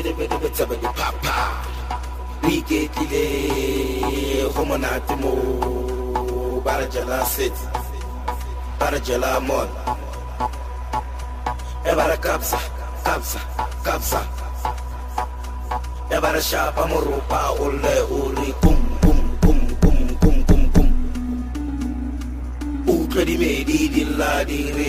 e ba re tsebedebedebedebetsebedi papa o iketlile go monate mo ba re jela setse ba re e ba kapsa kapsa kapsa e bara shapa moropa o lle o re kum kum kum kum kum kum kum utlwe dimedi di lla di re